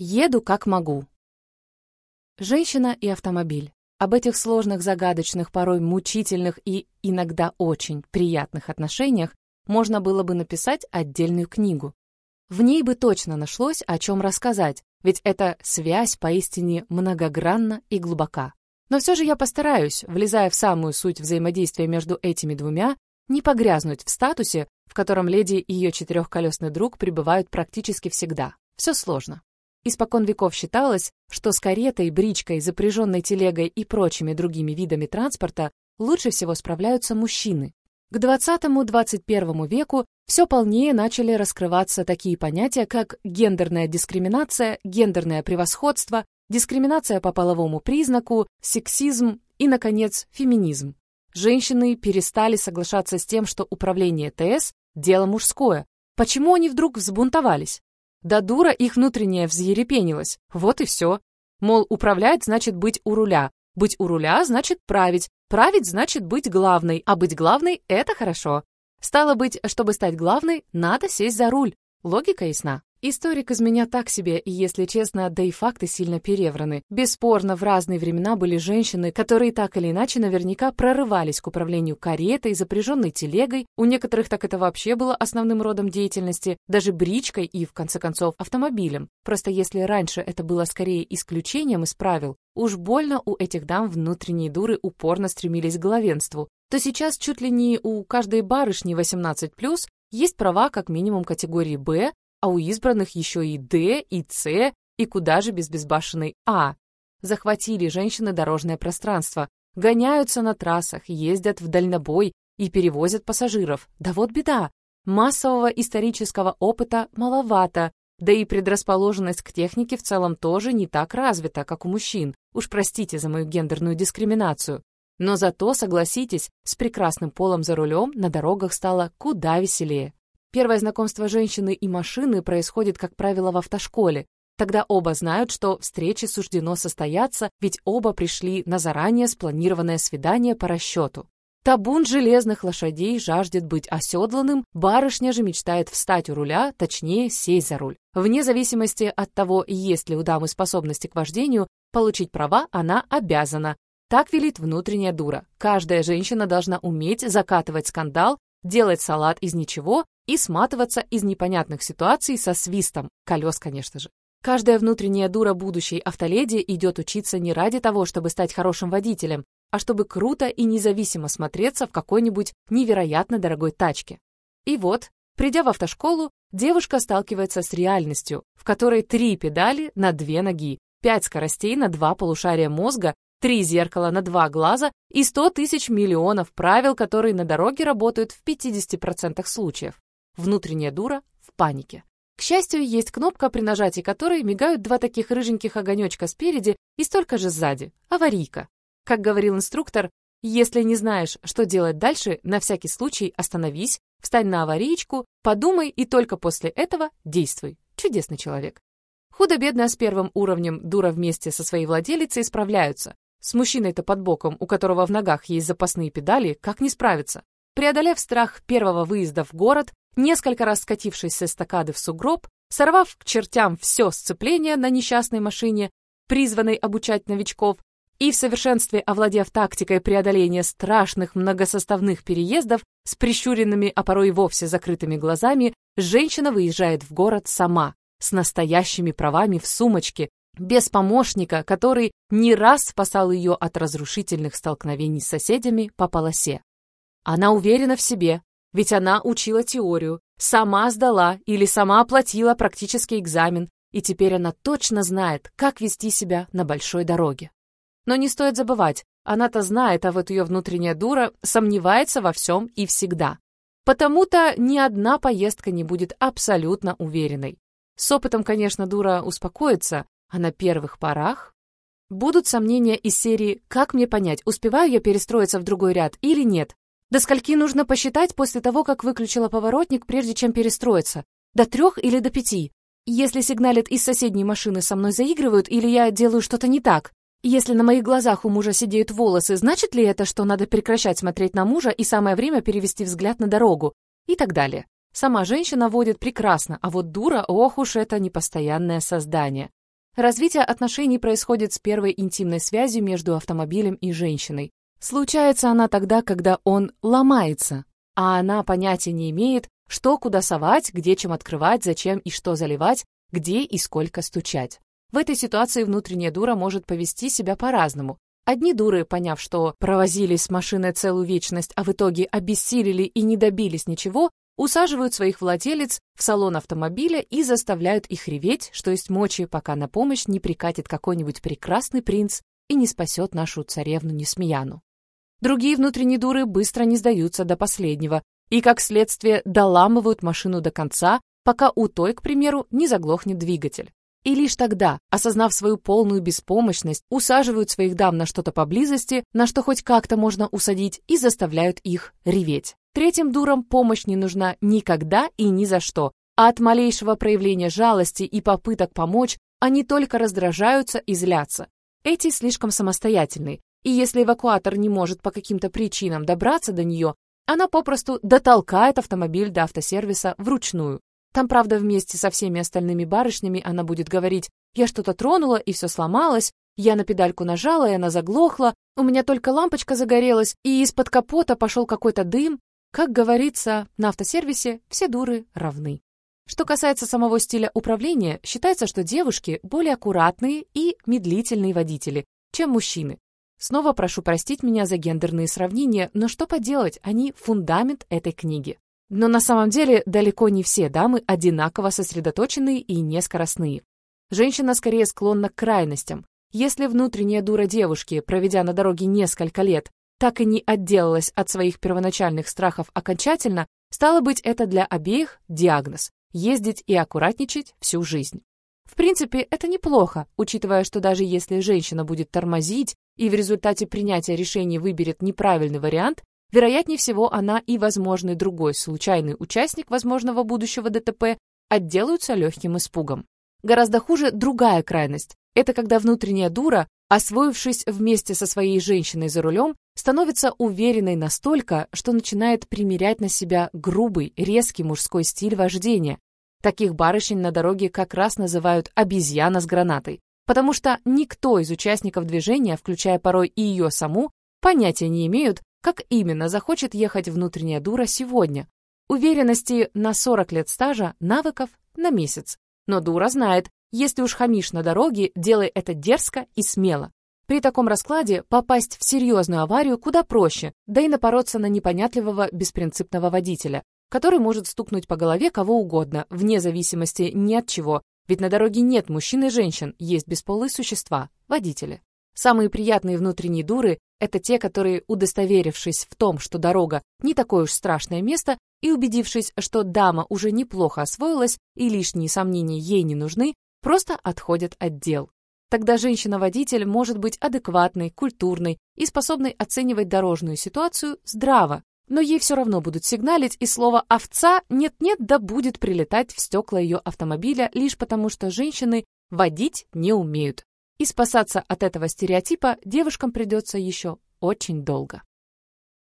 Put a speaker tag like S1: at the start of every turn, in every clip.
S1: Еду как могу. Женщина и автомобиль. Об этих сложных, загадочных, порой мучительных и иногда очень приятных отношениях можно было бы написать отдельную книгу. В ней бы точно нашлось, о чем рассказать, ведь эта связь поистине многогранна и глубока. Но все же я постараюсь, влезая в самую суть взаимодействия между этими двумя, не погрязнуть в статусе, в котором леди и ее четырехколесный друг пребывают практически всегда. Все сложно. Испокон веков считалось, что с каретой, бричкой, запряженной телегой и прочими другими видами транспорта лучше всего справляются мужчины. К 20-21 веку все полнее начали раскрываться такие понятия, как гендерная дискриминация, гендерное превосходство, дискриминация по половому признаку, сексизм и, наконец, феминизм. Женщины перестали соглашаться с тем, что управление ТС – дело мужское. Почему они вдруг взбунтовались? Да дура их внутренняя взъерепенилась. Вот и все. Мол, управлять значит быть у руля. Быть у руля значит править. Править значит быть главной. А быть главной – это хорошо. Стало быть, чтобы стать главной, надо сесть за руль. Логика ясна. Историк из меня так себе, и, если честно, да и факты сильно перевраны. Бесспорно, в разные времена были женщины, которые так или иначе наверняка прорывались к управлению каретой, запряженной телегой, у некоторых так это вообще было основным родом деятельности, даже бричкой и, в конце концов, автомобилем. Просто если раньше это было скорее исключением из правил, уж больно у этих дам внутренние дуры упорно стремились к главенству, то сейчас чуть ли не у каждой барышни 18+, есть права как минимум категории «Б», а у избранных еще и Д, и С, и куда же без безбашенной А. Захватили женщины дорожное пространство, гоняются на трассах, ездят в дальнобой и перевозят пассажиров. Да вот беда, массового исторического опыта маловато, да и предрасположенность к технике в целом тоже не так развита, как у мужчин. Уж простите за мою гендерную дискриминацию. Но зато, согласитесь, с прекрасным полом за рулем на дорогах стало куда веселее. Первое знакомство женщины и машины происходит, как правило, в автошколе. Тогда оба знают, что встрече суждено состояться, ведь оба пришли на заранее спланированное свидание по расчету. Табун железных лошадей жаждет быть оседланным, барышня же мечтает встать у руля, точнее, сесть за руль. Вне зависимости от того, есть ли у дамы способности к вождению, получить права она обязана. Так велит внутренняя дура. Каждая женщина должна уметь закатывать скандал, делать салат из ничего и сматываться из непонятных ситуаций со свистом, колес, конечно же. Каждая внутренняя дура будущей автоледи идет учиться не ради того, чтобы стать хорошим водителем, а чтобы круто и независимо смотреться в какой-нибудь невероятно дорогой тачке. И вот, придя в автошколу, девушка сталкивается с реальностью, в которой три педали на две ноги, пять скоростей на два полушария мозга, три зеркала на два глаза и 100 тысяч миллионов правил, которые на дороге работают в 50% случаев. Внутренняя дура в панике. К счастью, есть кнопка, при нажатии которой мигают два таких рыженьких огонечка спереди и столько же сзади. Аварийка. Как говорил инструктор, если не знаешь, что делать дальше, на всякий случай остановись, встань на аварийку, подумай и только после этого действуй. Чудесный человек. Худо-бедно с первым уровнем дура вместе со своей владелицей справляются. С мужчиной-то под боком, у которого в ногах есть запасные педали, как не справиться? Преодолев страх первого выезда в город, несколько раз скатившись с эстакады в сугроб, сорвав к чертям все сцепление на несчастной машине, призванной обучать новичков, и в совершенстве овладев тактикой преодоления страшных многосоставных переездов с прищуренными, а порой вовсе закрытыми глазами, женщина выезжает в город сама, с настоящими правами в сумочке, без помощника, который не раз спасал ее от разрушительных столкновений с соседями по полосе. Она уверена в себе, ведь она учила теорию, сама сдала или сама оплатила практический экзамен, и теперь она точно знает, как вести себя на большой дороге. Но не стоит забывать, она-то знает, а вот ее внутренняя дура сомневается во всем и всегда. Потому-то ни одна поездка не будет абсолютно уверенной. С опытом, конечно, дура успокоится, а на первых порах будут сомнения из серии «Как мне понять, успеваю я перестроиться в другой ряд или нет?» До скольки нужно посчитать после того, как выключила поворотник, прежде чем перестроиться? До трех или до пяти? Если сигналят из соседней машины со мной заигрывают или я делаю что-то не так? Если на моих глазах у мужа сидеют волосы, значит ли это, что надо прекращать смотреть на мужа и самое время перевести взгляд на дорогу? И так далее. Сама женщина водит прекрасно, а вот дура, ох уж это непостоянное создание. Развитие отношений происходит с первой интимной связью между автомобилем и женщиной. Случается она тогда, когда он ломается, а она понятия не имеет, что куда совать, где чем открывать, зачем и что заливать, где и сколько стучать. В этой ситуации внутренняя дура может повести себя по-разному. Одни дуры, поняв, что провозились с машиной целую вечность, а в итоге обессилели и не добились ничего, усаживают своих владелец в салон автомобиля и заставляют их реветь, что есть мочи, пока на помощь не прикатит какой-нибудь прекрасный принц и не спасет нашу царевну Несмеяну. Другие внутренние дуры быстро не сдаются до последнего и, как следствие, доламывают машину до конца, пока у той, к примеру, не заглохнет двигатель. И лишь тогда, осознав свою полную беспомощность, усаживают своих дам на что-то поблизости, на что хоть как-то можно усадить, и заставляют их реветь. Третьим дурам помощь не нужна никогда и ни за что, а от малейшего проявления жалости и попыток помочь они только раздражаются и злятся. Эти слишком самостоятельны, и если эвакуатор не может по каким-то причинам добраться до нее, она попросту дотолкает автомобиль до автосервиса вручную. Там, правда, вместе со всеми остальными барышнями она будет говорить «я что-то тронула, и все сломалось», «я на педальку нажала, и она заглохла», «у меня только лампочка загорелась, и из-под капота пошел какой-то дым». Как говорится, на автосервисе все дуры равны. Что касается самого стиля управления, считается, что девушки более аккуратные и медлительные водители, чем мужчины. Снова прошу простить меня за гендерные сравнения, но что поделать, они фундамент этой книги. Но на самом деле далеко не все дамы одинаково сосредоточенные и нескоростные. Женщина скорее склонна к крайностям. Если внутренняя дура девушки, проведя на дороге несколько лет, так и не отделалась от своих первоначальных страхов окончательно, стало быть, это для обеих диагноз – ездить и аккуратничать всю жизнь. В принципе, это неплохо, учитывая, что даже если женщина будет тормозить и в результате принятия решения выберет неправильный вариант, вероятнее всего она и возможный другой случайный участник возможного будущего ДТП отделаются легким испугом. Гораздо хуже другая крайность. Это когда внутренняя дура, освоившись вместе со своей женщиной за рулем, становится уверенной настолько, что начинает примерять на себя грубый, резкий мужской стиль вождения, Таких барышень на дороге как раз называют «обезьяна с гранатой», потому что никто из участников движения, включая порой и ее саму, понятия не имеют, как именно захочет ехать внутренняя дура сегодня. Уверенности на 40 лет стажа, навыков на месяц. Но дура знает, если уж хамишь на дороге, делай это дерзко и смело. При таком раскладе попасть в серьезную аварию куда проще, да и напороться на непонятливого беспринципного водителя, который может стукнуть по голове кого угодно, вне зависимости ни от чего, ведь на дороге нет мужчин и женщин, есть бесполые существа, водители. Самые приятные внутренние дуры – это те, которые, удостоверившись в том, что дорога не такое уж страшное место, и убедившись, что дама уже неплохо освоилась и лишние сомнения ей не нужны, просто отходят от дел. Тогда женщина-водитель может быть адекватной, культурной и способной оценивать дорожную ситуацию здраво, но ей все равно будут сигналить, и слово «овца» нет-нет да будет прилетать в стекла ее автомобиля лишь потому, что женщины водить не умеют. И спасаться от этого стереотипа девушкам придется еще очень долго.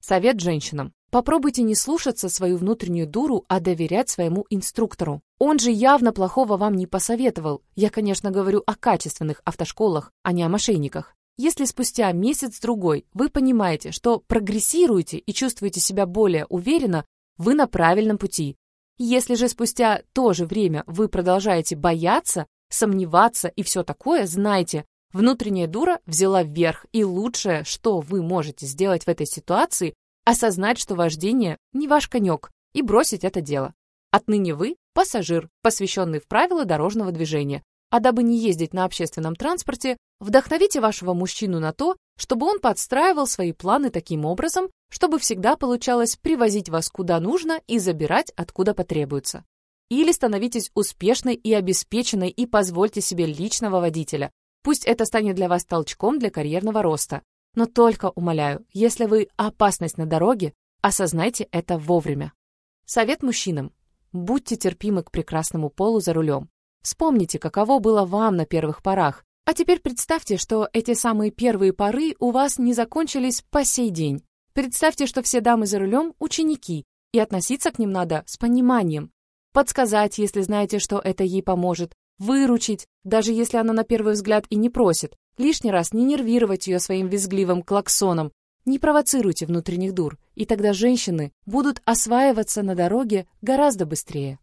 S1: Совет женщинам. Попробуйте не слушаться свою внутреннюю дуру, а доверять своему инструктору. Он же явно плохого вам не посоветовал. Я, конечно, говорю о качественных автошколах, а не о мошенниках. Если спустя месяц-другой вы понимаете, что прогрессируете и чувствуете себя более уверенно, вы на правильном пути. Если же спустя то же время вы продолжаете бояться, сомневаться и все такое, знайте, внутренняя дура взяла вверх, и лучшее, что вы можете сделать в этой ситуации, осознать, что вождение не ваш конек, и бросить это дело. Отныне вы – пассажир, посвященный в правила дорожного движения, а дабы не ездить на общественном транспорте, вдохновите вашего мужчину на то, чтобы он подстраивал свои планы таким образом, чтобы всегда получалось привозить вас куда нужно и забирать откуда потребуется. Или становитесь успешной и обеспеченной и позвольте себе личного водителя. Пусть это станет для вас толчком для карьерного роста. Но только, умоляю, если вы опасность на дороге, осознайте это вовремя. Совет мужчинам. Будьте терпимы к прекрасному полу за рулем. Вспомните, каково было вам на первых порах. А теперь представьте, что эти самые первые поры у вас не закончились по сей день. Представьте, что все дамы за рулем – ученики, и относиться к ним надо с пониманием. Подсказать, если знаете, что это ей поможет, выручить, даже если она на первый взгляд и не просит, лишний раз не нервировать ее своим визгливым клаксоном, не провоцируйте внутренних дур, и тогда женщины будут осваиваться на дороге гораздо быстрее.